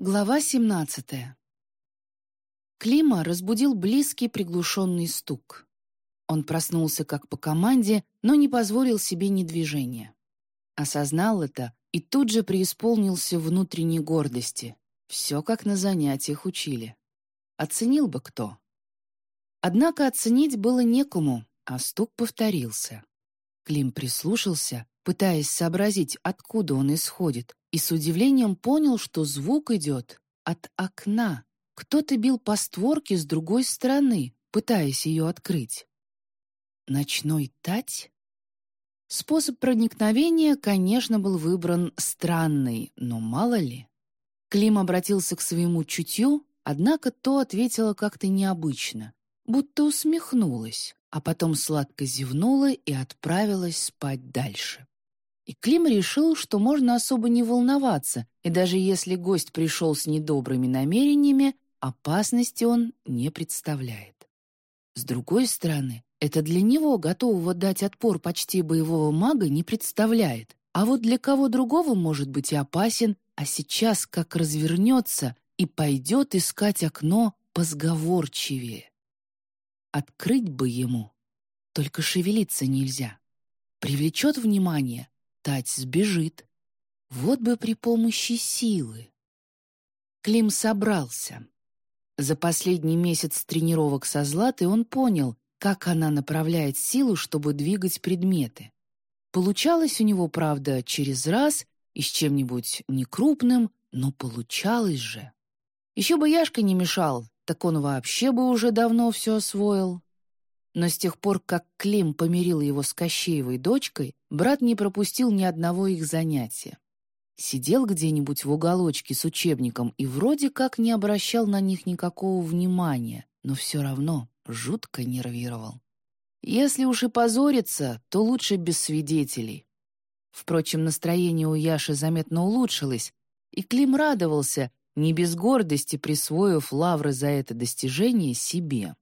Глава 17 Клима разбудил близкий приглушенный стук. Он проснулся как по команде, но не позволил себе ни движения. Осознал это и тут же преисполнился внутренней гордости. Все как на занятиях учили. Оценил бы кто. Однако оценить было некому, а стук повторился. Клим прислушался, пытаясь сообразить, откуда он исходит, и с удивлением понял, что звук идет от окна. Кто-то бил по створке с другой стороны, пытаясь ее открыть. Ночной тать? Способ проникновения, конечно, был выбран странный, но мало ли. Клим обратился к своему чутью, однако то ответило как-то необычно, будто усмехнулась, а потом сладко зевнула и отправилась спать дальше. И Клим решил, что можно особо не волноваться, и даже если гость пришел с недобрыми намерениями, опасности он не представляет. С другой стороны, это для него, готового дать отпор почти боевого мага, не представляет. А вот для кого другого может быть и опасен, а сейчас как развернется и пойдет искать окно позговорчивее. Открыть бы ему, только шевелиться нельзя. Привлечет внимание, Тать сбежит. Вот бы при помощи силы. Клим собрался. За последний месяц тренировок со Златой он понял, как она направляет силу, чтобы двигать предметы. Получалось у него, правда, через раз и с чем-нибудь некрупным, но получалось же. Еще бы Яшка не мешал, так он вообще бы уже давно все освоил. Но с тех пор, как Клим помирил его с Кощеевой дочкой, брат не пропустил ни одного их занятия. Сидел где-нибудь в уголочке с учебником и вроде как не обращал на них никакого внимания, но все равно жутко нервировал. Если уж и позориться, то лучше без свидетелей. Впрочем, настроение у Яши заметно улучшилось, и Клим радовался, не без гордости присвоив лавры за это достижение себе.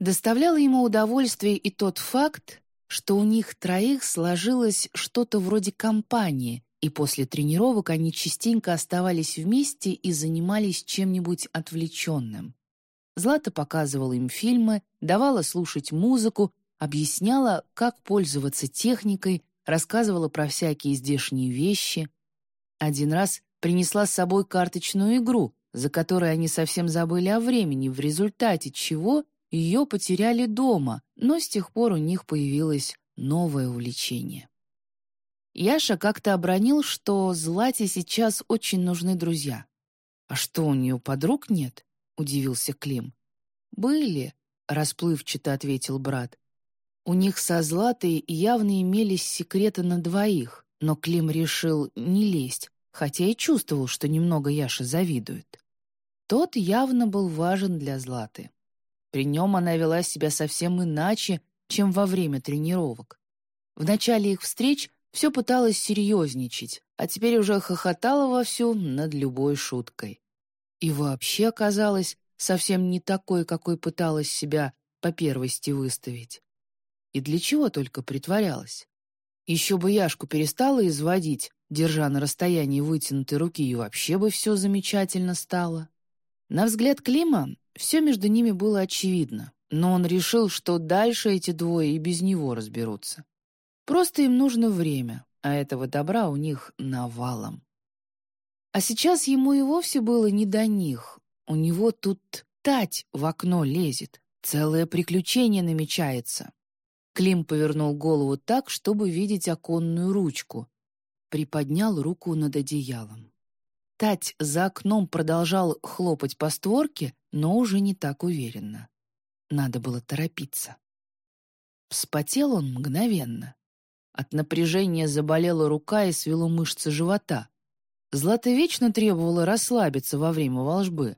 Доставляло ему удовольствие и тот факт, что у них троих сложилось что-то вроде компании, и после тренировок они частенько оставались вместе и занимались чем-нибудь отвлеченным. Злата показывала им фильмы, давала слушать музыку, объясняла, как пользоваться техникой, рассказывала про всякие здешние вещи. Один раз принесла с собой карточную игру, за которой они совсем забыли о времени, в результате чего ее потеряли дома, но с тех пор у них появилось новое увлечение. Яша как-то обронил, что Злате сейчас очень нужны друзья. «А что, у нее подруг нет?» — удивился Клим. «Были», — расплывчато ответил брат. У них со Златой явно имелись секреты на двоих, но Клим решил не лезть, хотя и чувствовал, что немного Яша завидует. Тот явно был важен для Златы. При нем она вела себя совсем иначе, чем во время тренировок. В начале их встреч все пыталась серьезничать, а теперь уже хохотала вовсю над любой шуткой. И вообще оказалась совсем не такой, какой пыталась себя по первости выставить. И для чего только притворялась. Еще бы Яшку перестала изводить, держа на расстоянии вытянутой руки, и вообще бы все замечательно стало. На взгляд Клима все между ними было очевидно, но он решил, что дальше эти двое и без него разберутся. Просто им нужно время, а этого добра у них навалом. А сейчас ему и вовсе было не до них. У него тут тать в окно лезет, целое приключение намечается. Клим повернул голову так, чтобы видеть оконную ручку. Приподнял руку над одеялом. Тать за окном продолжал хлопать по створке, но уже не так уверенно. Надо было торопиться. Вспотел он мгновенно. От напряжения заболела рука и свело мышцы живота. Злата вечно требовала расслабиться во время волжбы.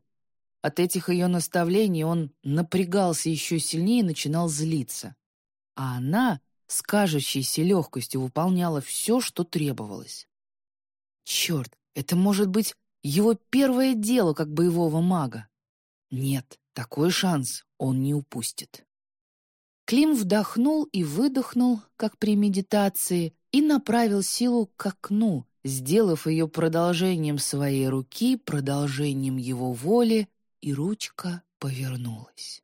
От этих ее наставлений он напрягался еще сильнее и начинал злиться. А она с кажущейся легкостью выполняла все, что требовалось. Черт, это может быть его первое дело как боевого мага. Нет, такой шанс он не упустит. Клим вдохнул и выдохнул, как при медитации, и направил силу к окну, сделав ее продолжением своей руки, продолжением его воли, и ручка повернулась.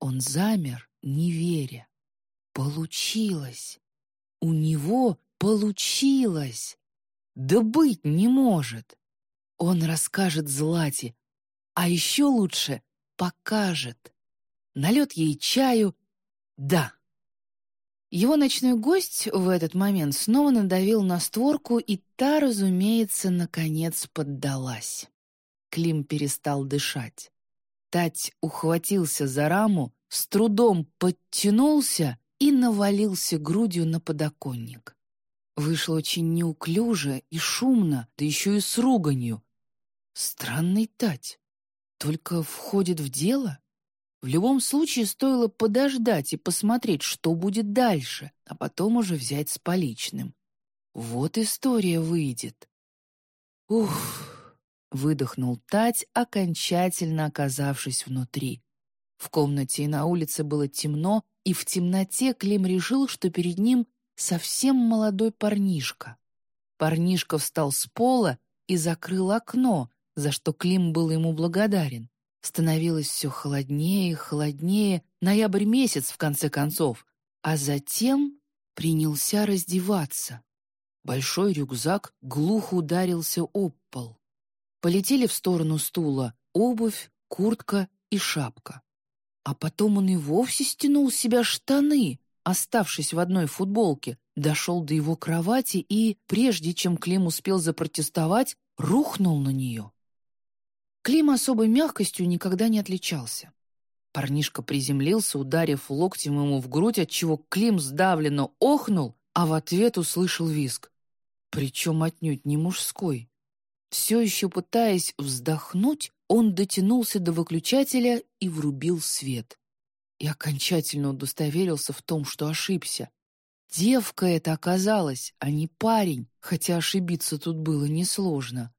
Он замер, не веря. Получилось! У него получилось! Да быть не может! Он расскажет Злате, а еще лучше покажет. Налет ей чаю. Да. Его ночной гость в этот момент снова надавил на створку, и та, разумеется, наконец поддалась. Клим перестал дышать. Тать ухватился за раму, с трудом подтянулся и навалился грудью на подоконник. Вышло очень неуклюже и шумно, да еще и с руганью. Странный Тать. Только входит в дело? В любом случае стоило подождать и посмотреть, что будет дальше, а потом уже взять с поличным. Вот история выйдет. Ух! Выдохнул Тать, окончательно оказавшись внутри. В комнате и на улице было темно, и в темноте Клим решил, что перед ним совсем молодой парнишка. Парнишка встал с пола и закрыл окно, за что Клим был ему благодарен. Становилось все холоднее и холоднее, ноябрь месяц, в конце концов, а затем принялся раздеваться. Большой рюкзак глухо ударился об пол. Полетели в сторону стула обувь, куртка и шапка. А потом он и вовсе стянул с себя штаны, оставшись в одной футболке, дошел до его кровати и, прежде чем Клим успел запротестовать, рухнул на нее. Клим особой мягкостью никогда не отличался. Парнишка приземлился, ударив локтем ему в грудь, отчего Клим сдавленно охнул, а в ответ услышал визг. Причем отнюдь не мужской. Все еще пытаясь вздохнуть, он дотянулся до выключателя и врубил свет. И окончательно удостоверился в том, что ошибся. Девка это оказалась, а не парень, хотя ошибиться тут было несложно.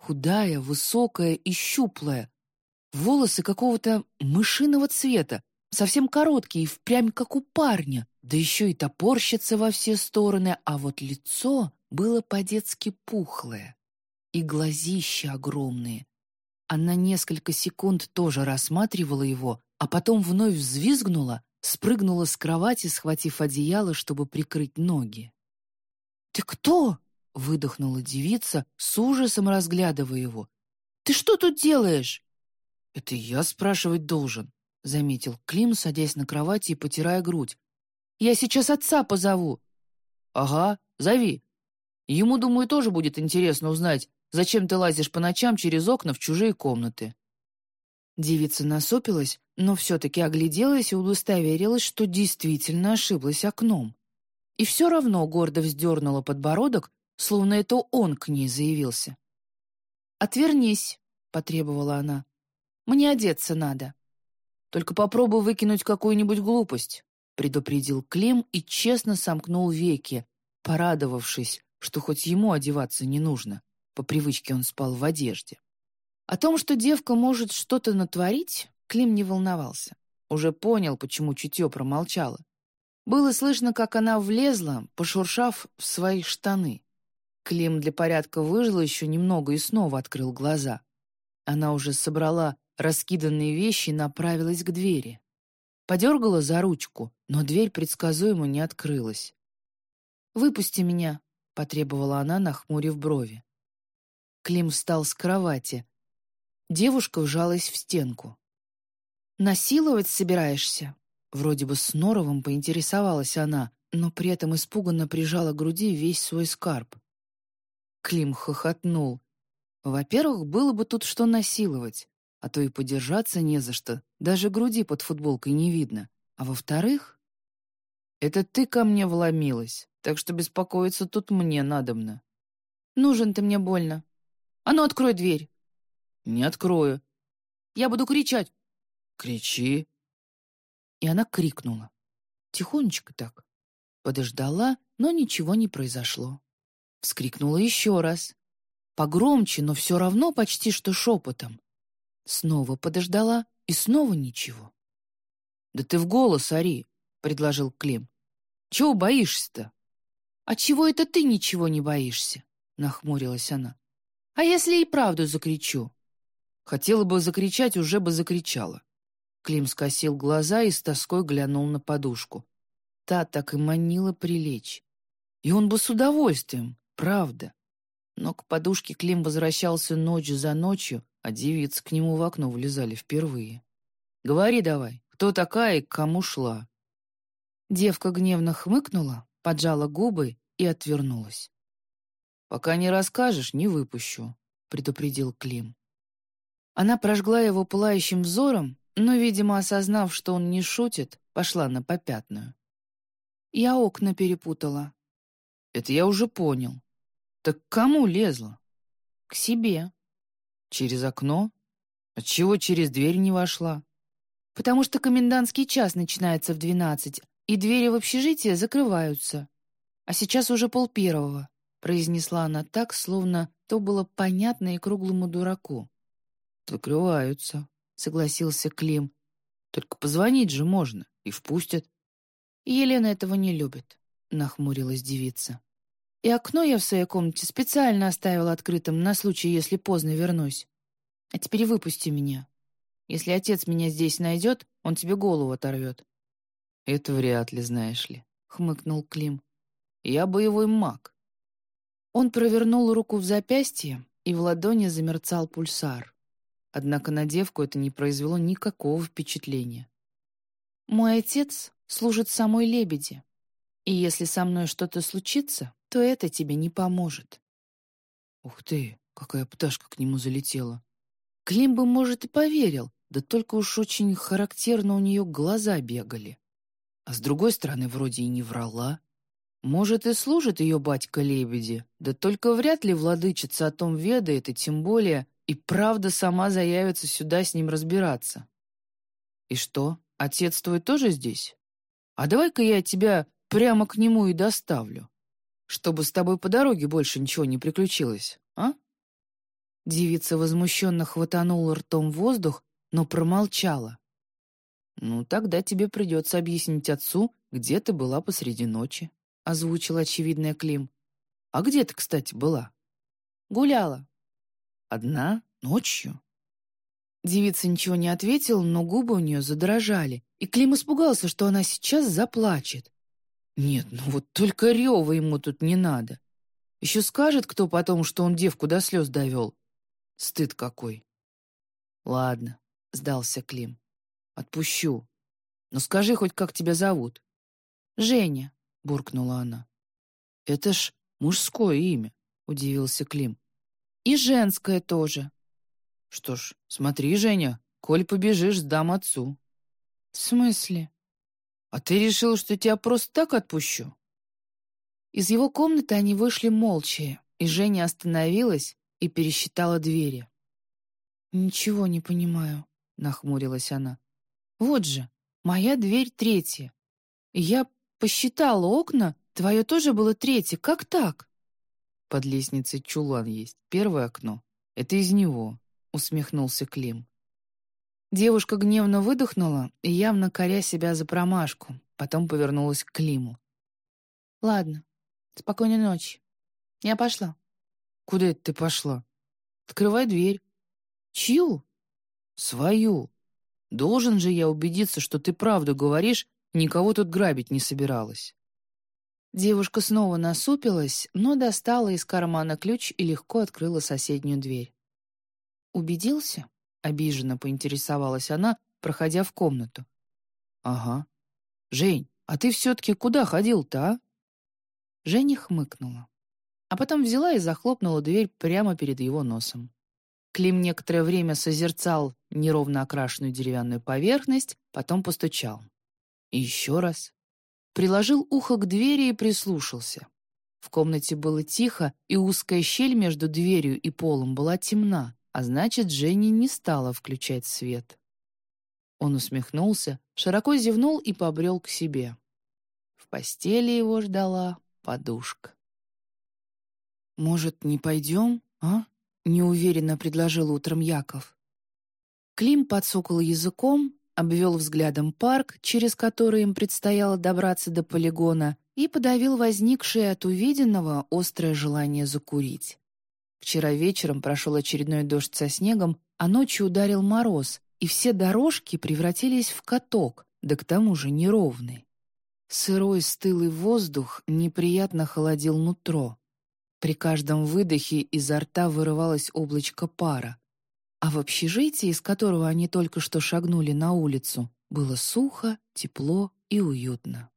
Худая, высокая и щуплая. Волосы какого-то мышиного цвета, совсем короткие, впрямь как у парня, да еще и топорщится во все стороны, а вот лицо было по-детски пухлое и глазища огромные. Она несколько секунд тоже рассматривала его, а потом вновь взвизгнула, спрыгнула с кровати, схватив одеяло, чтобы прикрыть ноги. «Ты кто?» — выдохнула девица, с ужасом разглядывая его. «Ты что тут делаешь?» «Это я спрашивать должен», — заметил Клим, садясь на кровати и потирая грудь. «Я сейчас отца позову». «Ага, зови. Ему, думаю, тоже будет интересно узнать, Зачем ты лазишь по ночам через окна в чужие комнаты?» Девица насупилась, но все-таки огляделась и удостоверилась, что действительно ошиблась окном. И все равно гордо вздернула подбородок, словно это он к ней заявился. «Отвернись», — потребовала она. «Мне одеться надо». «Только попробуй выкинуть какую-нибудь глупость», — предупредил Клим и честно сомкнул веки, порадовавшись, что хоть ему одеваться не нужно. По привычке он спал в одежде. О том, что девка может что-то натворить, Клим не волновался. Уже понял, почему чутье промолчало. Было слышно, как она влезла, пошуршав в свои штаны. Клим для порядка выжил еще немного и снова открыл глаза. Она уже собрала раскиданные вещи и направилась к двери. Подергала за ручку, но дверь предсказуемо не открылась. «Выпусти меня», — потребовала она, нахмурив брови. Клим встал с кровати. Девушка вжалась в стенку. «Насиловать собираешься?» Вроде бы с норовом поинтересовалась она, но при этом испуганно прижала к груди весь свой скарб. Клим хохотнул. Во-первых, было бы тут что насиловать, а то и подержаться не за что, даже груди под футболкой не видно. А во-вторых, это ты ко мне вломилась, так что беспокоиться тут мне надобно. Нужен ты мне больно, а ну, открой дверь!» «Не открою». «Я буду кричать». «Кричи». И она крикнула. Тихонечко так. Подождала, но ничего не произошло. Вскрикнула еще раз. Погромче, но все равно почти что шепотом. Снова подождала, и снова ничего. «Да ты в голос ори», — предложил Клим. «Чего боишься-то?» «А чего это ты ничего не боишься?» нахмурилась она. «А если и правду закричу?» Хотела бы закричать, уже бы закричала. Клим скосил глаза и с тоской глянул на подушку. Та так и манила прилечь. И он бы с удовольствием, правда. Но к подушке Клим возвращался ночь за ночью, а девицы к нему в окно влезали впервые. «Говори давай, кто такая и к кому шла?» Девка гневно хмыкнула, поджала губы и отвернулась. «Пока не расскажешь, не выпущу», — предупредил Клим. Она прожгла его пылающим взором, но, видимо, осознав, что он не шутит, пошла на попятную. Я окна перепутала. Это я уже понял. Так к кому лезла? К себе. Через окно? Отчего через дверь не вошла? Потому что комендантский час начинается в двенадцать, и двери в общежитие закрываются. А сейчас уже пол первого, произнесла она так, словно то было понятно и круглому дураку. «Закрываются», — согласился Клим. «Только позвонить же можно, и впустят». «Елена этого не любит», — нахмурилась девица. «И окно я в своей комнате специально оставила открытым на случай, если поздно вернусь. А теперь выпусти меня. Если отец меня здесь найдет, он тебе голову оторвет». «Это вряд ли, знаешь ли», — хмыкнул Клим. «Я боевой маг». Он провернул руку в запястье, и в ладони замерцал пульсар. Однако на девку это не произвело никакого впечатления. «Мой отец служит самой лебеди, и если со мной что-то случится, то это тебе не поможет». «Ух ты, какая пташка к нему залетела!» Клим бы, может, и поверил, да только уж очень характерно у нее глаза бегали. А с другой стороны, вроде и не врала. Может, и служит ее батька лебеди, да только вряд ли владычица о том ведает, и тем более и правда сама заявится сюда с ним разбираться. И что, отец твой тоже здесь? А давай-ка я тебя прямо к нему и доставлю, чтобы с тобой по дороге больше ничего не приключилось, а? Девица возмущенно хватанула ртом воздух, но промолчала. «Ну, тогда тебе придется объяснить отцу, где ты была посреди ночи», — озвучил очевидный Клим. «А где ты, кстати, была?» «Гуляла», Одна? Ночью?» Девица ничего не ответила, но губы у нее задрожали, и Клим испугался, что она сейчас заплачет. «Нет, ну вот только рева ему тут не надо. Еще скажет кто потом, что он девку до слез довел. Стыд какой!» «Ладно», — сдался Клим. «Отпущу. Но скажи хоть, как тебя зовут?» «Женя», — буркнула она. «Это ж мужское имя», — удивился Клим. И женское тоже. Что ж, смотри, Женя, коль побежишь, сдам отцу. В смысле? А ты решил, что тебя просто так отпущу? Из его комнаты они вышли молча, и Женя остановилась и пересчитала двери. «Ничего не понимаю», — нахмурилась она. «Вот же, моя дверь третья. я посчитала окна, твое тоже было третье. Как так?» Под лестницей чулан есть. Первое окно. Это из него», — усмехнулся Клим. Девушка гневно выдохнула и явно коря себя за промашку, потом повернулась к Климу. «Ладно, спокойной ночи. Я пошла». «Куда это ты пошла?» «Открывай дверь». «Чью?» «Свою. Должен же я убедиться, что ты правду говоришь, никого тут грабить не собиралась». Девушка снова насупилась, но достала из кармана ключ и легко открыла соседнюю дверь. «Убедился?» — обиженно поинтересовалась она, проходя в комнату. «Ага. Жень, а ты все-таки куда ходил-то, а?» Женя хмыкнула, а потом взяла и захлопнула дверь прямо перед его носом. Клим некоторое время созерцал неровно окрашенную деревянную поверхность, потом постучал. И еще раз, приложил ухо к двери и прислушался. В комнате было тихо, и узкая щель между дверью и полом была темна, а значит, Женя не стала включать свет. Он усмехнулся, широко зевнул и побрел к себе. В постели его ждала подушка. «Может, не пойдем, а?» — неуверенно предложил утром Яков. Клим подсокал языком, обвел взглядом парк, через который им предстояло добраться до полигона, и подавил возникшее от увиденного острое желание закурить. Вчера вечером прошел очередной дождь со снегом, а ночью ударил мороз, и все дорожки превратились в каток, да к тому же неровный. Сырой стылый воздух неприятно холодил нутро. При каждом выдохе изо рта вырывалось облачко пара. А в общежитии, из которого они только что шагнули на улицу, было сухо, тепло и уютно.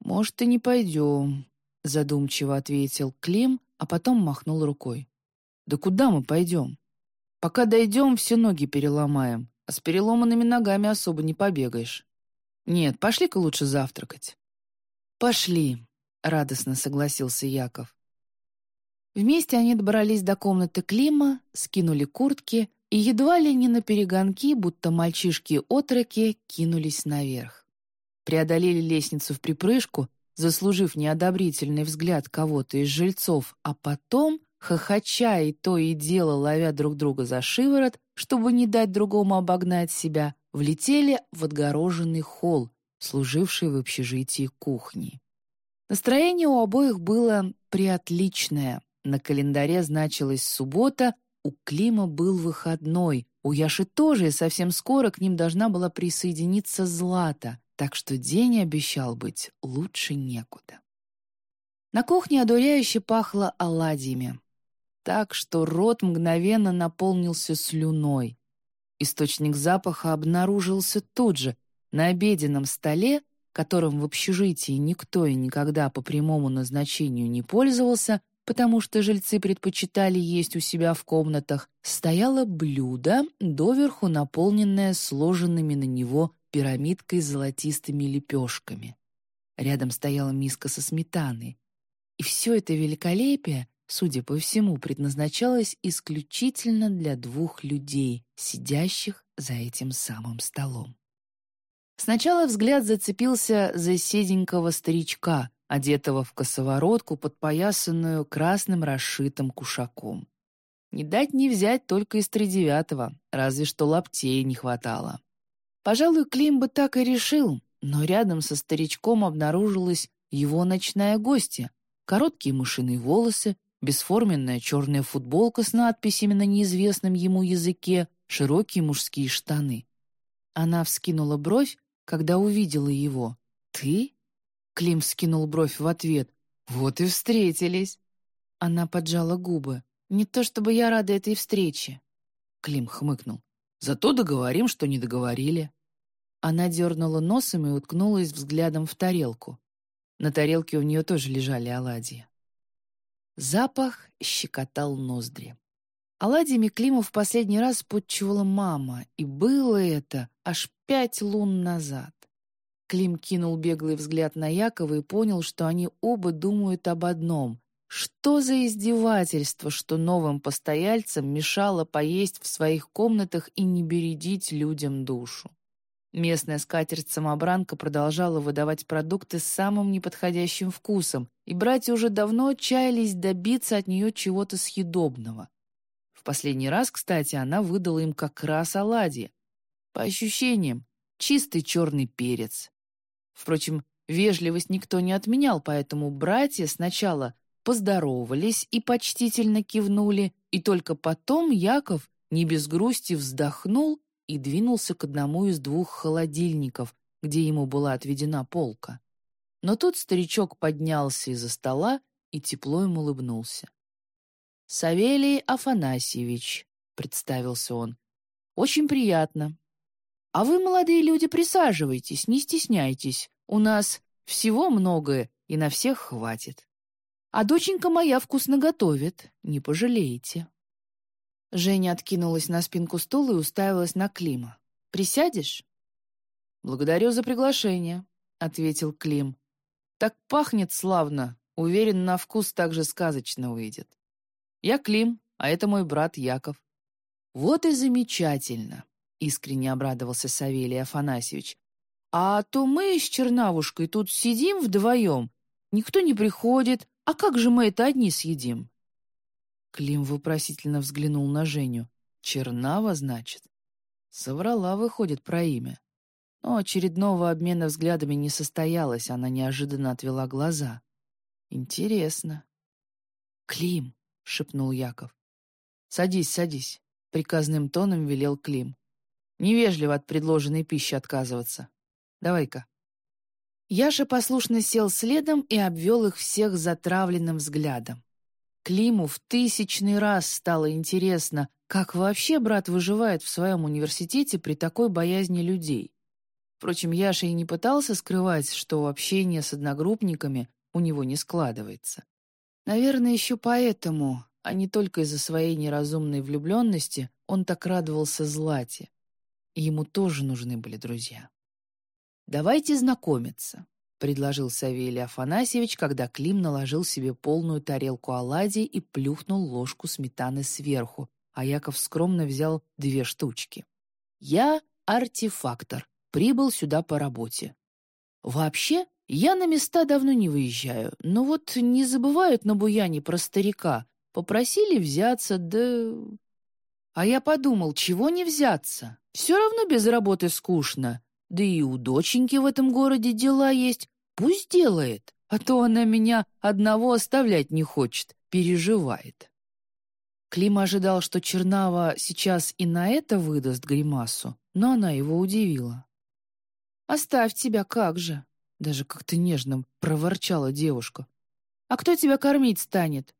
«Может, и не пойдем», — задумчиво ответил Клим, а потом махнул рукой. «Да куда мы пойдем? Пока дойдем, все ноги переломаем, а с переломанными ногами особо не побегаешь. Нет, пошли-ка лучше завтракать». «Пошли», — радостно согласился Яков. Вместе они добрались до комнаты Клима, скинули куртки и едва ли не на перегонки, будто мальчишки-отроки, кинулись наверх. Преодолели лестницу в припрыжку, заслужив неодобрительный взгляд кого-то из жильцов, а потом, хохоча и то и дело ловя друг друга за шиворот, чтобы не дать другому обогнать себя, влетели в отгороженный холл, служивший в общежитии кухней. Настроение у обоих было приотличное, на календаре значилась суббота, у Клима был выходной, у Яши тоже, и совсем скоро к ним должна была присоединиться Злата, так что день обещал быть лучше некуда. На кухне одуряюще пахло оладьями, так что рот мгновенно наполнился слюной. Источник запаха обнаружился тут же, на обеденном столе, которым в общежитии никто и никогда по прямому назначению не пользовался, потому что жильцы предпочитали есть у себя в комнатах, стояло блюдо, доверху наполненное сложенными на него пирамидкой с золотистыми лепешками. Рядом стояла миска со сметаной. И все это великолепие, судя по всему, предназначалось исключительно для двух людей, сидящих за этим самым столом. Сначала взгляд зацепился за седенького старичка, одетого в косоворотку, подпоясанную красным расшитым кушаком. Не дать не взять только из тридевятого, разве что лаптей не хватало. Пожалуй, Клим бы так и решил, но рядом со старичком обнаружилась его ночная гостья. Короткие мышиные волосы, бесформенная черная футболка с надписями на неизвестном ему языке, широкие мужские штаны. Она вскинула бровь, когда увидела его. «Ты?» Клим скинул бровь в ответ. «Вот и встретились!» Она поджала губы. «Не то чтобы я рада этой встрече!» Клим хмыкнул. «Зато договорим, что не договорили». Она дернула носом и уткнулась взглядом в тарелку. На тарелке у нее тоже лежали оладьи. Запах щекотал ноздри. Оладьями Климу в последний раз подчевала мама, и было это аж пять лун назад. Клим кинул беглый взгляд на Якова и понял, что они оба думают об одном. Что за издевательство, что новым постояльцам мешало поесть в своих комнатах и не бередить людям душу? Местная скатерть-самобранка продолжала выдавать продукты с самым неподходящим вкусом, и братья уже давно отчаялись добиться от нее чего-то съедобного. В последний раз, кстати, она выдала им как раз оладьи. По ощущениям, чистый черный перец, Впрочем, вежливость никто не отменял, поэтому братья сначала поздоровались и почтительно кивнули, и только потом Яков не без грусти вздохнул и двинулся к одному из двух холодильников, где ему была отведена полка. Но тут старичок поднялся из-за стола и тепло ему улыбнулся. «Савелий Афанасьевич», — представился он, — «очень приятно. А вы, молодые люди, присаживайтесь, не стесняйтесь. У нас всего многое, и на всех хватит. А доченька моя вкусно готовит, не пожалеете». Женя откинулась на спинку стула и уставилась на Клима. «Присядешь?» «Благодарю за приглашение», — ответил Клим. «Так пахнет славно. Уверен, на вкус так же сказочно выйдет. Я Клим, а это мой брат Яков». «Вот и замечательно искренне обрадовался Савелий Афанасьевич. «А то мы с Чернавушкой тут сидим вдвоем. Никто не приходит. А как же мы это одни съедим?» Клим вопросительно взглянул на Женю. «Чернава, значит?» Соврала, выходит, про имя. Но очередного обмена взглядами не состоялось, она неожиданно отвела глаза. «Интересно». «Клим», — шепнул Яков. «Садись, садись», — приказным тоном велел Клим. «Невежливо от предложенной пищи отказываться. Давай-ка». Яша послушно сел следом и обвел их всех затравленным взглядом. Климу в тысячный раз стало интересно, как вообще брат выживает в своем университете при такой боязни людей. Впрочем, Яша и не пытался скрывать, что общение с одногруппниками у него не складывается. Наверное, еще поэтому, а не только из-за своей неразумной влюбленности, он так радовался Злате. Ему тоже нужны были друзья. «Давайте знакомиться», — предложил Савелий Афанасьевич, когда Клим наложил себе полную тарелку оладий и плюхнул ложку сметаны сверху, а Яков скромно взял две штучки. «Я артефактор, прибыл сюда по работе. Вообще, я на места давно не выезжаю, но вот не забывают на буяне про старика. Попросили взяться, да... А я подумал, чего не взяться? Все равно без работы скучно. Да и у доченьки в этом городе дела есть. Пусть делает, а то она меня одного оставлять не хочет, переживает. Клим ожидал, что Чернава сейчас и на это выдаст гримасу, но она его удивила. «Оставь тебя, как же!» Даже как-то нежно проворчала девушка. «А кто тебя кормить станет?»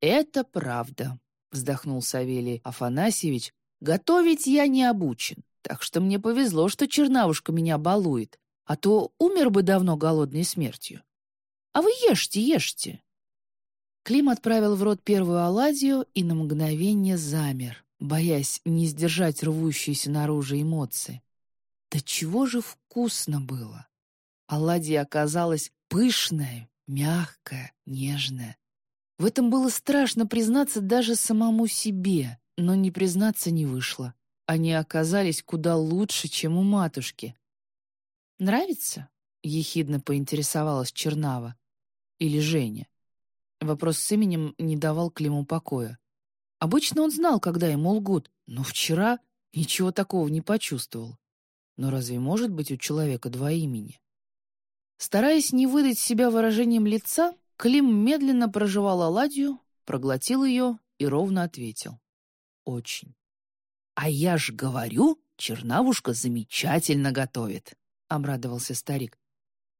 «Это правда», — вздохнул Савелий Афанасьевич. «Готовить я не обучен. Так что мне повезло, что чернавушка меня балует, а то умер бы давно голодной смертью. А вы ешьте, ешьте. Клим отправил в рот первую оладью и на мгновение замер, боясь не сдержать рвущиеся наружу эмоции. Да чего же вкусно было! Оладья оказалась пышная, мягкая, нежная. В этом было страшно признаться даже самому себе, но не признаться не вышло. Они оказались куда лучше, чем у матушки. «Нравится?» — ехидно поинтересовалась Чернава. Или Женя. Вопрос с именем не давал Климу покоя. Обычно он знал, когда ему лгут, но вчера ничего такого не почувствовал. Но разве может быть у человека два имени? Стараясь не выдать себя выражением лица, Клим медленно прожевал оладью, проглотил ее и ровно ответил. «Очень». «А я ж говорю, чернавушка замечательно готовит», — обрадовался старик.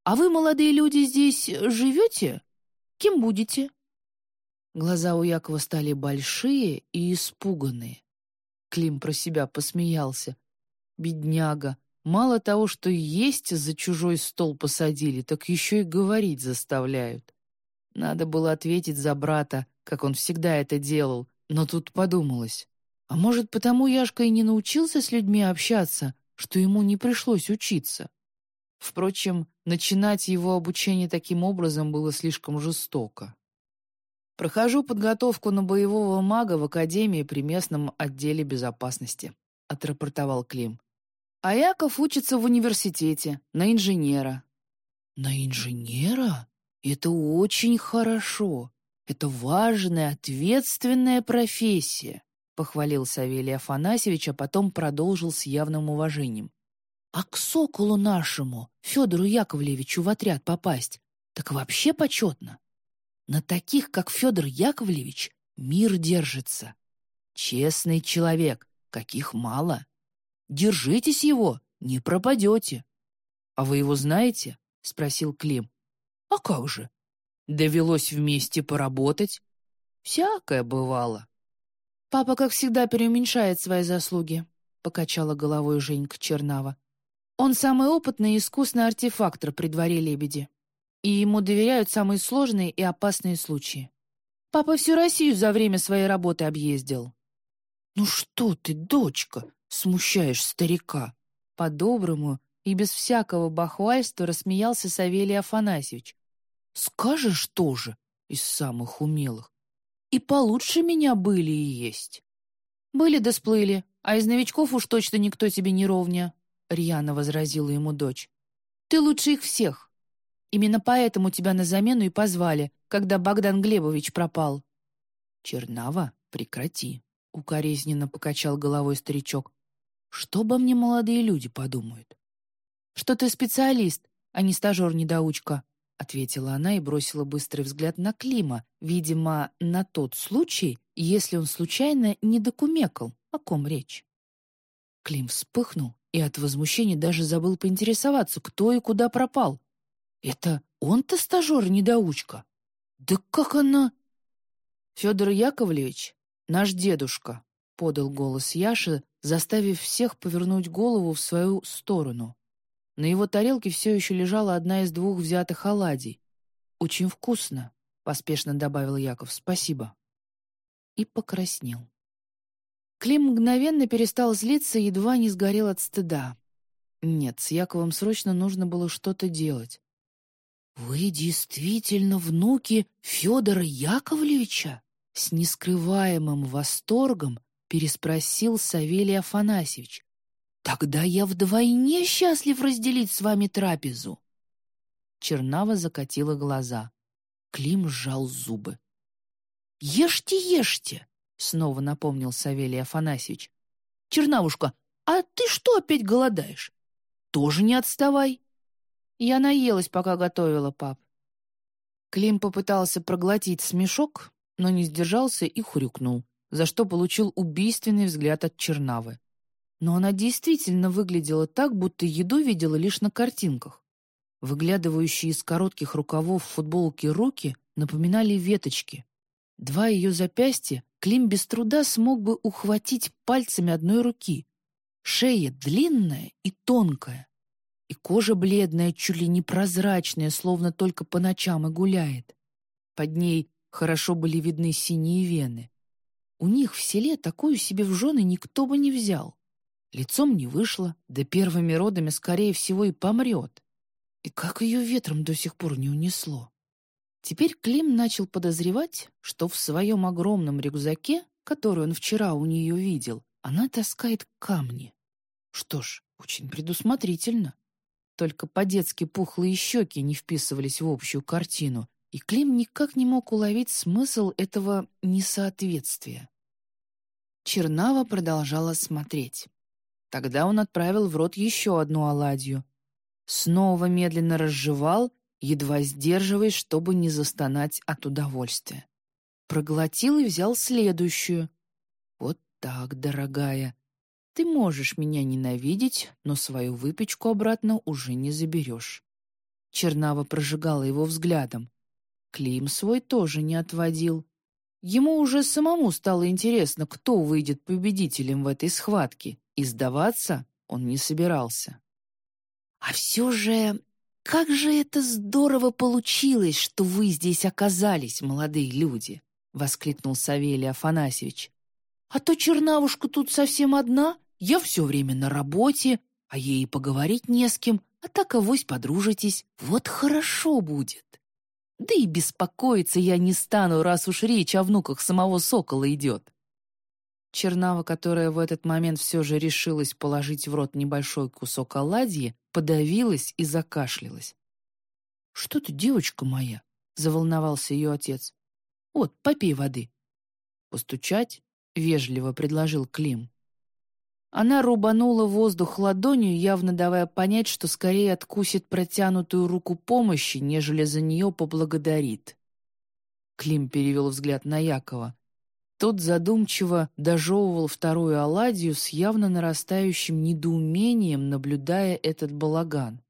«А вы, молодые люди, здесь живете? Кем будете?» Глаза у Якова стали большие и испуганные. Клим про себя посмеялся. «Бедняга! Мало того, что есть за чужой стол посадили, так еще и говорить заставляют. Надо было ответить за брата, как он всегда это делал, но тут подумалось. А может, потому Яшка и не научился с людьми общаться, что ему не пришлось учиться? Впрочем, начинать его обучение таким образом было слишком жестоко. «Прохожу подготовку на боевого мага в Академии при местном отделе безопасности», — отрапортовал Клим. «А Яков учится в университете, на инженера». «На инженера? Это очень хорошо. Это важная, ответственная профессия похвалил Савелий Афанасьевич, а потом продолжил с явным уважением. «А к соколу нашему, Федору Яковлевичу, в отряд попасть, так вообще почетно. На таких, как Федор Яковлевич, мир держится. Честный человек, каких мало. Держитесь его, не пропадете». «А вы его знаете?» — спросил Клим. «А как же? Довелось вместе поработать. Всякое бывало». «Папа, как всегда, переуменьшает свои заслуги», — покачала головой Женька Чернава. «Он самый опытный и искусный артефактор при дворе лебеди. И ему доверяют самые сложные и опасные случаи. Папа всю Россию за время своей работы объездил». «Ну что ты, дочка, смущаешь старика?» По-доброму и без всякого бахвальства рассмеялся Савелий Афанасьевич. «Скажешь тоже из самых умелых. И получше меня были и есть. Были да сплыли, а из новичков уж точно никто тебе не ровня, — рьяно возразила ему дочь. Ты лучше их всех. Именно поэтому тебя на замену и позвали, когда Богдан Глебович пропал. Чернава, прекрати, — укоризненно покачал головой старичок. Что обо мне молодые люди подумают? что ты специалист, а не стажер-недоучка», ответила она и бросила быстрый взгляд на Клима, видимо, на тот случай, если он случайно не докумекал, о ком речь. Клим вспыхнул и от возмущения даже забыл поинтересоваться, кто и куда пропал. «Это он-то стажер-недоучка? Да как она...» «Федор Яковлевич, наш дедушка», — подал голос Яши, заставив всех повернуть голову в свою сторону. На его тарелке все еще лежала одна из двух взятых оладий. «Очень вкусно», — поспешно добавил Яков. «Спасибо». И покраснел. Клим мгновенно перестал злиться едва не сгорел от стыда. Нет, с Яковом срочно нужно было что-то делать. «Вы действительно внуки Федора Яковлевича?» С нескрываемым восторгом переспросил Савелий Афанасьевич. «Тогда я вдвойне счастлив разделить с вами трапезу». Чернава закатила глаза. Клим сжал зубы. «Ешьте, ешьте!» — снова напомнил Савелий Афанасьевич. «Чернавушка, а ты что опять голодаешь? Тоже не отставай!» «Я наелась, пока готовила, пап». Клим попытался проглотить смешок, но не сдержался и хрюкнул, за что получил убийственный взгляд от Чернавы. Но она действительно выглядела так, будто еду видела лишь на картинках. Выглядывающие из коротких рукавов футболки руки напоминали веточки. Два ее запястья Клим без труда смог бы ухватить пальцами одной руки. Шея длинная и тонкая. И кожа бледная, чуть ли не прозрачная, словно только по ночам и гуляет. Под ней хорошо были видны синие вены. У них в селе такую себе в жены никто бы не взял. Лицом не вышло, да первыми родами, скорее всего, и помрет. И как ее ветром до сих пор не унесло? Теперь Клим начал подозревать, что в своем огромном рюкзаке, который он вчера у нее видел, она таскает камни. Что ж, очень предусмотрительно. Только по-детски пухлые щеки не вписывались в общую картину, и Клим никак не мог уловить смысл этого несоответствия. Чернава продолжала смотреть. Тогда он отправил в рот еще одну оладью. Снова медленно разжевал, едва сдерживаясь, чтобы не застонать от удовольствия. Проглотил и взял следующую. «Вот так, дорогая. Ты можешь меня ненавидеть, но свою выпечку обратно уже не заберешь». Чернава прожигала его взглядом. Клим свой тоже не отводил. Ему уже самому стало интересно, кто выйдет победителем в этой схватке, и сдаваться он не собирался. «А все же, как же это здорово получилось, что вы здесь оказались, молодые люди!» — воскликнул Савелий Афанасьевич. «А то чернавушка тут совсем одна, я все время на работе, а ей поговорить не с кем, а так авось подружитесь, вот хорошо будет. Да и беспокоиться я не стану, раз уж речь о внуках самого сокола идет. Чернава, которая в этот момент все же решилась положить в рот небольшой кусок оладьи, подавилась и закашлялась. «Что ты, девочка моя?» — заволновался ее отец. «Вот, попей воды». «Постучать?» — вежливо предложил Клим. Она рубанула воздух ладонью, явно давая понять, что скорее откусит протянутую руку помощи, нежели за нее поблагодарит. Клим перевел взгляд на Якова. Тот задумчиво дожевывал вторую оладью с явно нарастающим недоумением, наблюдая этот балаган.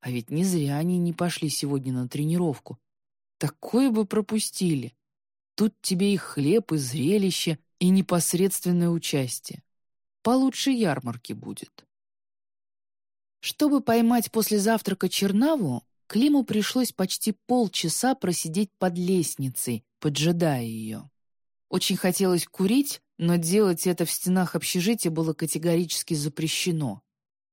А ведь не зря они не пошли сегодня на тренировку. Такое бы пропустили. Тут тебе и хлеб, и зрелище, и непосредственное участие. Получше ярмарки будет. Чтобы поймать после завтрака Чернаву, Климу пришлось почти полчаса просидеть под лестницей, поджидая ее. Очень хотелось курить, но делать это в стенах общежития было категорически запрещено.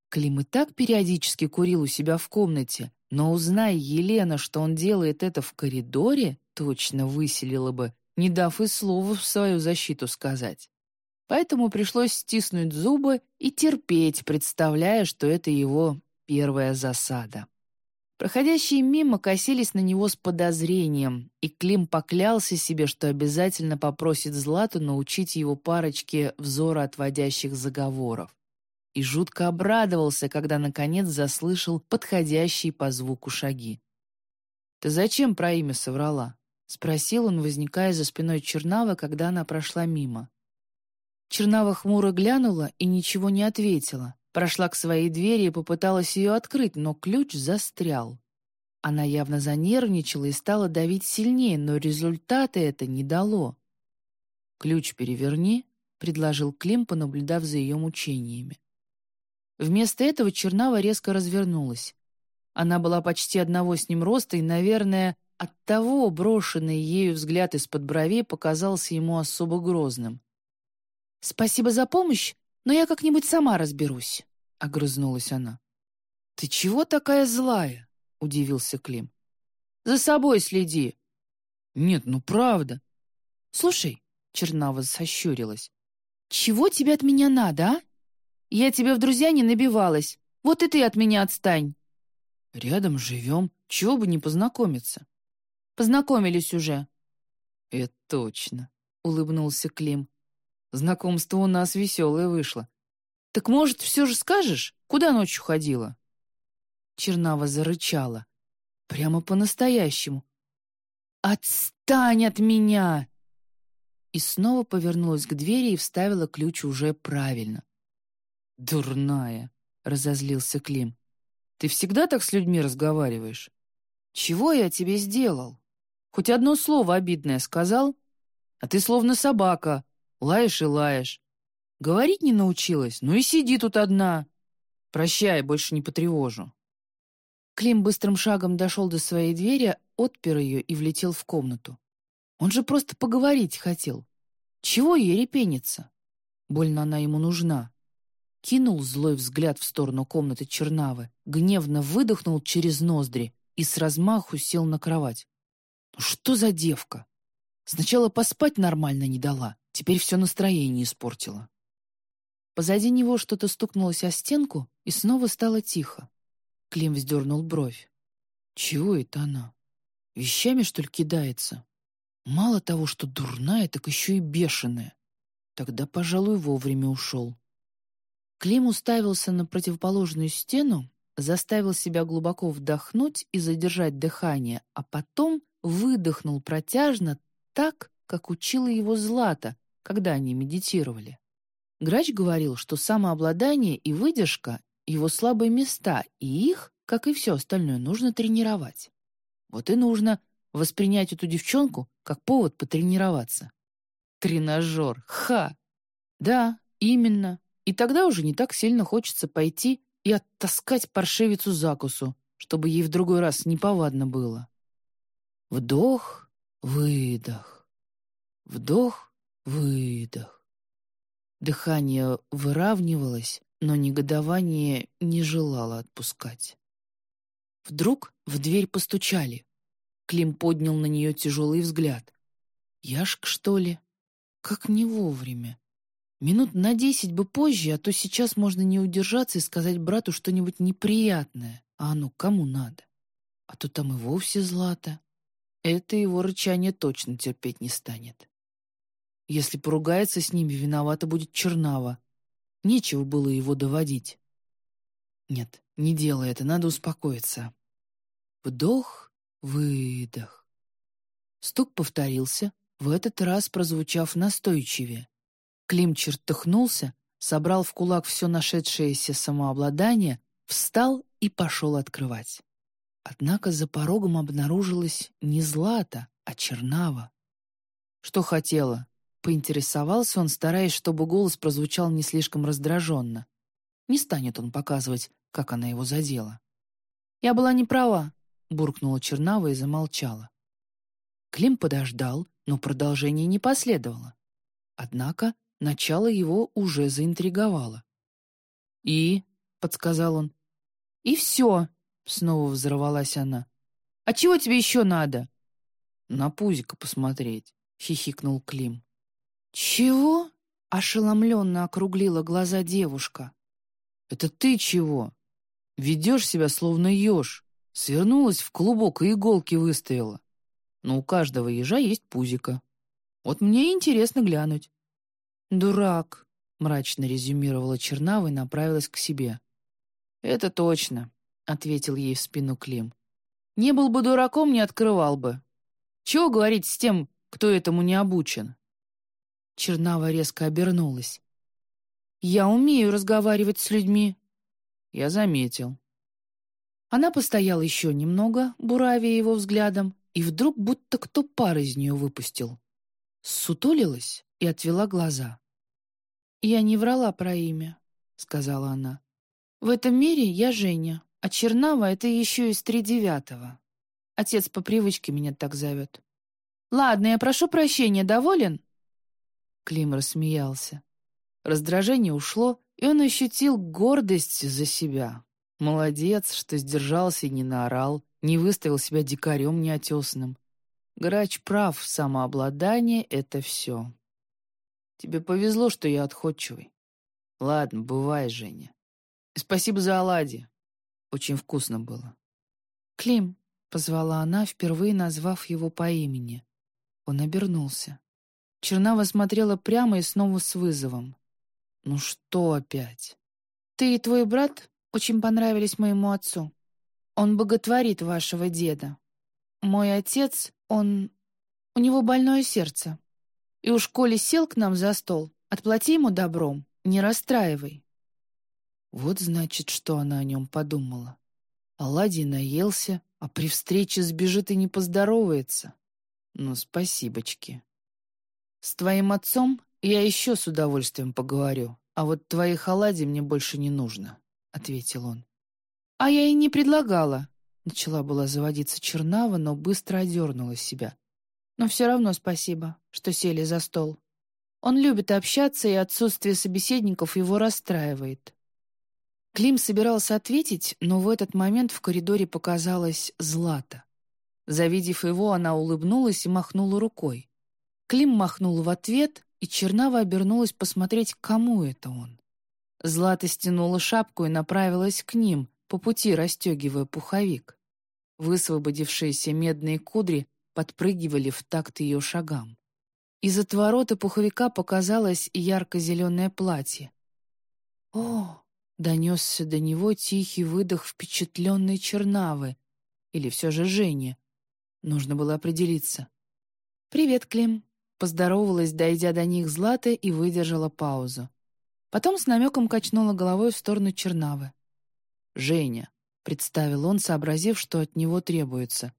Клим и так периодически курил у себя в комнате, но узнай Елена, что он делает это в коридоре, точно выселила бы, не дав и слова в свою защиту сказать. Поэтому пришлось стиснуть зубы и терпеть, представляя, что это его первая засада. Проходящие мимо косились на него с подозрением, и Клим поклялся себе, что обязательно попросит Злату научить его парочке взора отводящих заговоров. и жутко обрадовался, когда наконец заслышал подходящие по звуку шаги. «Ты зачем про имя соврала?» — спросил он, возникая за спиной Чернавы, когда она прошла мимо. Чернава хмуро глянула и ничего не ответила, прошла к своей двери и попыталась ее открыть, но ключ застрял. Она явно занервничала и стала давить сильнее, но результата это не дало. «Ключ переверни», — предложил Клим, понаблюдав за ее мучениями. Вместо этого Чернава резко развернулась. Она была почти одного с ним роста, и, наверное, оттого брошенный ею взгляд из-под бровей показался ему особо грозным. «Спасибо за помощь, но я как-нибудь сама разберусь», — огрызнулась она. «Ты чего такая злая?» — удивился Клим. «За собой следи». «Нет, ну правда». «Слушай», — Чернава сощурилась, «чего тебе от меня надо, а? Я тебе в друзья не набивалась, вот и ты от меня отстань». «Рядом живем, чего бы не познакомиться?» «Познакомились уже». «Это точно», — улыбнулся Клим. «Знакомство у нас веселое вышло. Так, может, все же скажешь, куда ночью ходила?» Чернава зарычала. Прямо по-настоящему. «Отстань от меня!» И снова повернулась к двери и вставила ключ уже правильно. «Дурная!» — разозлился Клим. «Ты всегда так с людьми разговариваешь? Чего я тебе сделал? Хоть одно слово обидное сказал? А ты словно собака, лаешь и лаешь. Говорить не научилась, ну и сиди тут одна. Прощай, больше не потревожу». Клим быстрым шагом дошел до своей двери, отпер ее и влетел в комнату. Он же просто поговорить хотел. Чего ей репениться? Больно она ему нужна. Кинул злой взгляд в сторону комнаты Чернавы, гневно выдохнул через ноздри и с размаху сел на кровать. Ну что за девка? Сначала поспать нормально не дала, теперь все настроение испортила. Позади него что-то стукнулось о стенку, и снова стало тихо. Клим вздернул бровь. Чего это она? Вещами, что ли, кидается? Мало того, что дурная, так еще и бешеная. Тогда, пожалуй, вовремя ушел. Клим уставился на противоположную стену, заставил себя глубоко вдохнуть и задержать дыхание, а потом выдохнул протяжно так, как учила его Злата, когда они медитировали. Грач говорил, что самообладание и выдержка его слабые места, и их, как и все остальное, нужно тренировать. Вот и нужно воспринять эту девчонку как повод потренироваться. Тренажер, ха! Да, именно. И тогда уже не так сильно хочется пойти и оттаскать паршивицу закусу, чтобы ей в другой раз неповадно было. Вдох, выдох. Вдох, выдох. Дыхание выравнивалось, но негодование не желало отпускать. Вдруг в дверь постучали. Клим поднял на нее тяжелый взгляд. «Яшка, что ли? Как не вовремя. Минут на десять бы позже, а то сейчас можно не удержаться и сказать брату что-нибудь неприятное. А оно кому надо? А то там и вовсе злато. Это его рычание точно терпеть не станет. Если поругается с ними, виновата будет Чернава. Нечего было его доводить. Нет, не делай это, надо успокоиться. Вдох, выдох. Стук повторился, в этот раз прозвучав настойчивее. Клим чертыхнулся, собрал в кулак все нашедшееся самообладание, встал и пошел открывать. Однако за порогом обнаружилась не Злата, а Чернава. Что хотела, Поинтересовался он, стараясь, чтобы голос прозвучал не слишком раздраженно. Не станет он показывать, как она его задела. «Я была не права», — буркнула Чернава и замолчала. Клим подождал, но продолжение не последовало. Однако начало его уже заинтриговало. «И?» — подсказал он. «И все!» — снова взорвалась она. «А чего тебе еще надо?» «На пузико посмотреть», — хихикнул Клим. «Чего?» — ошеломленно округлила глаза девушка. «Это ты чего? Ведешь себя словно еж. Свернулась в клубок и иголки выставила. Но у каждого ежа есть пузико. Вот мне интересно глянуть». «Дурак», — мрачно резюмировала Чернава и направилась к себе. «Это точно», — ответил ей в спину Клим. «Не был бы дураком, не открывал бы. Чего говорить с тем, кто этому не обучен?» Чернава резко обернулась. «Я умею разговаривать с людьми». «Я заметил». Она постояла еще немного, буравя его взглядом, и вдруг будто кто пар из нее выпустил. Сутулилась и отвела глаза. «Я не врала про имя», — сказала она. «В этом мире я Женя, а Чернава — это еще из тридевятого. Отец по привычке меня так зовет. Ладно, я прошу прощения, доволен?» Клим рассмеялся. Раздражение ушло, и он ощутил гордость за себя. Молодец, что сдержался и не наорал, не выставил себя дикарем неотесанным. Грач прав, самообладание — это все. Тебе повезло, что я отходчивый. Ладно, бывай, Женя. Спасибо за оладьи. Очень вкусно было. Клим, — позвала она, впервые назвав его по имени. Он обернулся. Чернава смотрела прямо и снова с вызовом. «Ну что опять?» «Ты и твой брат очень понравились моему отцу. Он боготворит вашего деда. Мой отец, он... У него больное сердце. И уж коли сел к нам за стол, отплати ему добром, не расстраивай». Вот значит, что она о нем подумала. Оладий наелся, а при встрече сбежит и не поздоровается. Ну, спасибочки. С твоим отцом я еще с удовольствием поговорю, а вот твоих оладий мне больше не нужно, — ответил он. А я и не предлагала. Начала была заводиться Чернава, но быстро одернула себя. Но все равно спасибо, что сели за стол. Он любит общаться, и отсутствие собеседников его расстраивает. Клим собирался ответить, но в этот момент в коридоре показалась Злата. Завидев его, она улыбнулась и махнула рукой. Клим махнул в ответ, и Чернава обернулась посмотреть, кому это он. Злата стянула шапку и направилась к ним, по пути расстегивая пуховик. Высвободившиеся медные кудри подпрыгивали в такт ее шагам. Из отворота пуховика показалось ярко-зеленое платье. «О!» Донесся до него тихий выдох впечатленной Чернавы. Или все же Жени. Нужно было определиться. «Привет, Клим», — поздоровалась, дойдя до них Злата и выдержала паузу. Потом с намеком качнула головой в сторону Чернавы. «Женя», — представил он, сообразив, что от него требуется.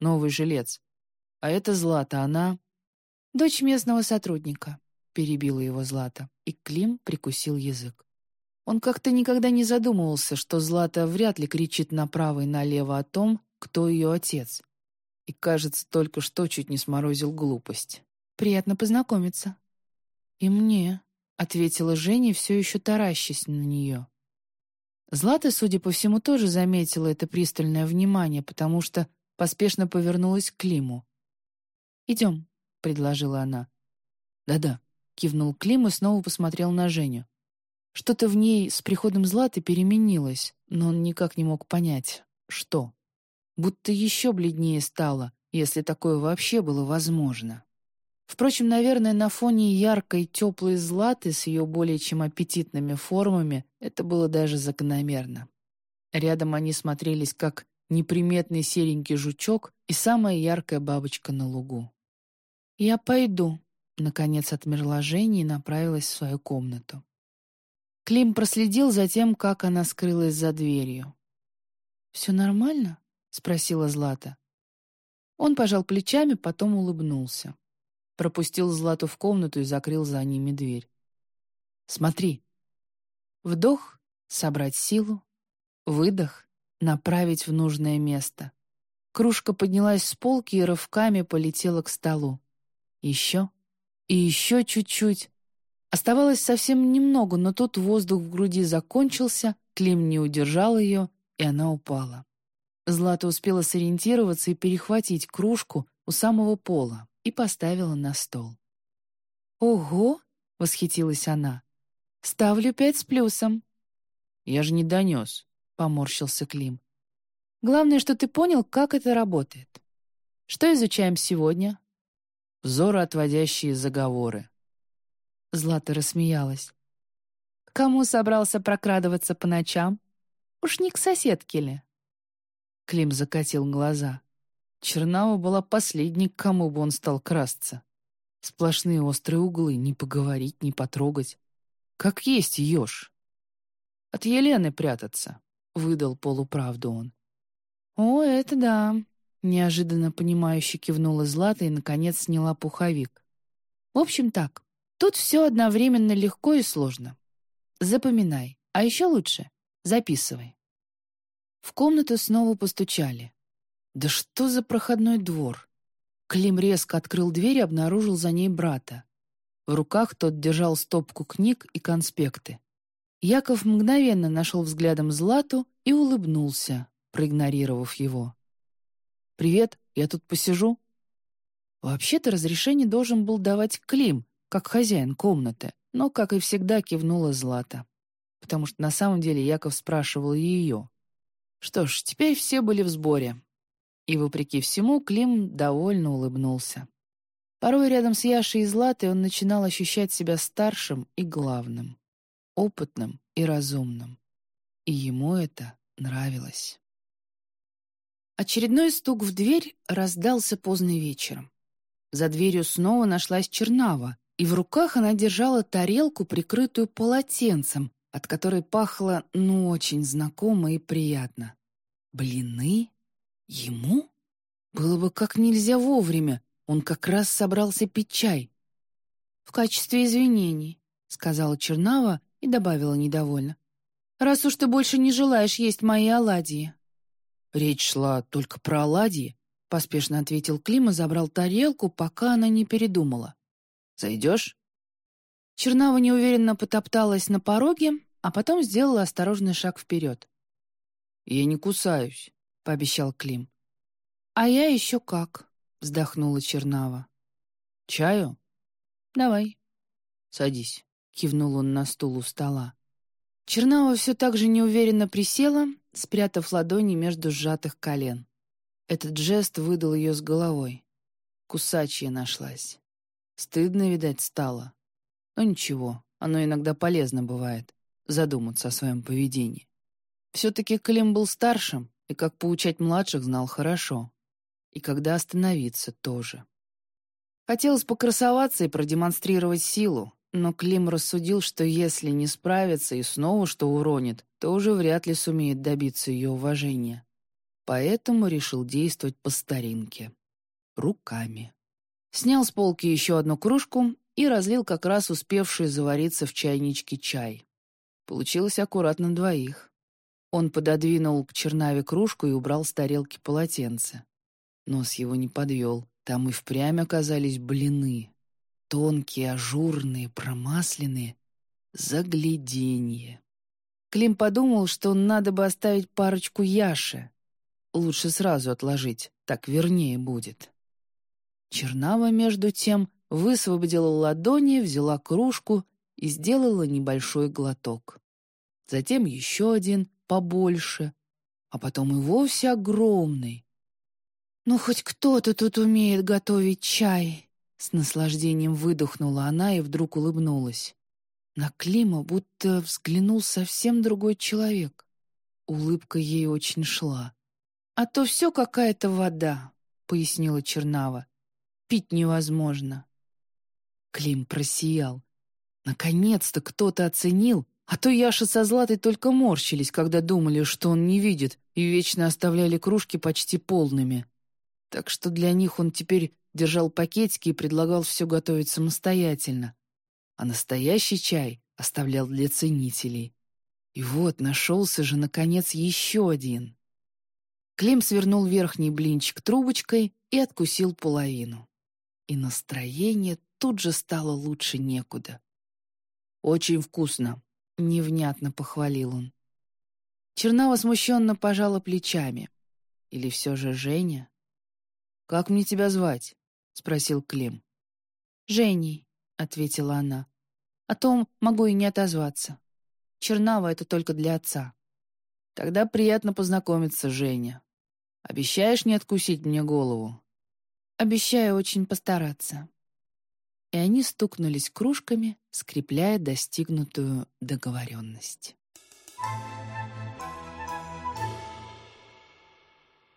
«Новый жилец. А это Злата, она...» «Дочь местного сотрудника», — перебила его Злата, и Клим прикусил язык. Он как-то никогда не задумывался, что Злата вряд ли кричит направо и налево о том, кто ее отец. И, кажется, только что чуть не сморозил глупость. «Приятно познакомиться». «И мне», — ответила Женя, все еще таращась на нее. Злата, судя по всему, тоже заметила это пристальное внимание, потому что поспешно повернулась к Климу. «Идем», — предложила она. «Да-да», — кивнул Клим и снова посмотрел на Женю. Что-то в ней с приходом Златы переменилось, но он никак не мог понять, что. Будто еще бледнее стало, если такое вообще было возможно. Впрочем, наверное, на фоне яркой, теплой Златы с ее более чем аппетитными формами это было даже закономерно. Рядом они смотрелись как неприметный серенький жучок и самая яркая бабочка на лугу. «Я пойду», — наконец отмерла Женя и направилась в свою комнату. Клим проследил за тем, как она скрылась за дверью. «Все нормально?» — спросила Злата. Он пожал плечами, потом улыбнулся. Пропустил Злату в комнату и закрыл за ними дверь. «Смотри». Вдох — собрать силу. Выдох — направить в нужное место. Кружка поднялась с полки и рывками полетела к столу. Еще и еще чуть-чуть. Оставалось совсем немного, но тут воздух в груди закончился, Клим не удержал ее, и она упала. Злата успела сориентироваться и перехватить кружку у самого пола и поставила на стол. «Ого!» — восхитилась она. «Ставлю пять с плюсом». «Я же не донес», — поморщился Клим. «Главное, что ты понял, как это работает. Что изучаем сегодня?» «Взоры, отводящие заговоры», Злата рассмеялась. Кому собрался прокрадываться по ночам? Уж не к соседке ли?» Клим закатил глаза. Чернава была последней, к кому бы он стал красться. Сплошные острые углы, не поговорить, не потрогать. Как есть еж. От Елены прятаться, — выдал полуправду он. «О, это да!» — неожиданно понимающе кивнула Злата и, наконец, сняла пуховик. «В общем так, тут все одновременно легко и сложно. Запоминай, а еще лучше — записывай». В комнату снова постучали. «Да что за проходной двор?» Клим резко открыл дверь и обнаружил за ней брата. В руках тот держал стопку книг и конспекты. Яков мгновенно нашел взглядом Злату и улыбнулся, проигнорировав его. «Привет, я тут посижу». Вообще-то разрешение должен был давать Клим, как хозяин комнаты, но, как и всегда, кивнула Злата. Потому что на самом деле Яков спрашивал ее. Что ж, теперь все были в сборе. И, вопреки всему, Клим довольно улыбнулся. Порой рядом с Яшей и Златой он начинал ощущать себя старшим и главным опытным и разумным. И ему это нравилось. Очередной стук в дверь раздался поздно вечером. За дверью снова нашлась Чернава, и в руках она держала тарелку, прикрытую полотенцем, от которой пахло, ну, очень знакомо и приятно. Блины? Ему? Было бы как нельзя вовремя, он как раз собрался пить чай. «В качестве извинений», — сказала Чернава и добавила недовольно. «Раз уж ты больше не желаешь есть мои оладьи». «Речь шла только про оладьи», — поспешно ответил Клим и забрал тарелку, пока она не передумала. «Зайдешь?» Чернава неуверенно потопталась на пороге, а потом сделала осторожный шаг вперед. «Я не кусаюсь», — пообещал Клим. «А я еще как», — вздохнула Чернава. «Чаю?» «Давай». «Садись» кивнул он на стул у стола. Чернава все так же неуверенно присела, спрятав ладони между сжатых колен. Этот жест выдал ее с головой. Кусачья нашлась. Стыдно, видать, стало. Но ничего, оно иногда полезно бывает — задуматься о своем поведении. Все-таки Клим был старшим, и как поучать младших знал хорошо. И когда остановиться тоже. Хотелось покрасоваться и продемонстрировать силу, но Клим рассудил, что если не справится и снова что уронит, то уже вряд ли сумеет добиться ее уважения. Поэтому решил действовать по старинке. Руками. Снял с полки еще одну кружку и разлил как раз успевший завариться в чайничке чай. Получилось аккуратно двоих. Он пододвинул к чернаве кружку и убрал с тарелки полотенце. Нос его не подвел. Там и впрямь оказались блины. Тонкие, ажурные, промасленные. Загляденье. Клим подумал, что надо бы оставить парочку Яше. Лучше сразу отложить, так вернее будет. Чернава, между тем, высвободила ладони, взяла кружку и сделала небольшой глоток. Затем еще один, побольше, а потом и вовсе огромный. «Ну, хоть кто-то тут умеет готовить чай!» С наслаждением выдохнула она и вдруг улыбнулась. На Клима будто взглянул совсем другой человек. Улыбка ей очень шла. «А то все какая-то вода», — пояснила Чернава. «Пить невозможно». Клим просиял. Наконец-то кто-то оценил, а то Яша со Златой только морщились, когда думали, что он не видит, и вечно оставляли кружки почти полными. Так что для них он теперь держал пакетики и предлагал все готовить самостоятельно. А настоящий чай оставлял для ценителей. И вот нашелся же, наконец, еще один. Клим свернул верхний блинчик трубочкой и откусил половину. И настроение тут же стало лучше некуда. «Очень вкусно», — невнятно похвалил он. Чернава смущенно пожала плечами. Или все же Женя? «Как мне тебя звать?» — спросил Клим. «Женей», — ответила она. «О том могу и не отозваться. Чернава — это только для отца». «Тогда приятно познакомиться, Женя. Обещаешь не откусить мне голову?» «Обещаю очень постараться». И они стукнулись кружками, скрепляя достигнутую договоренность.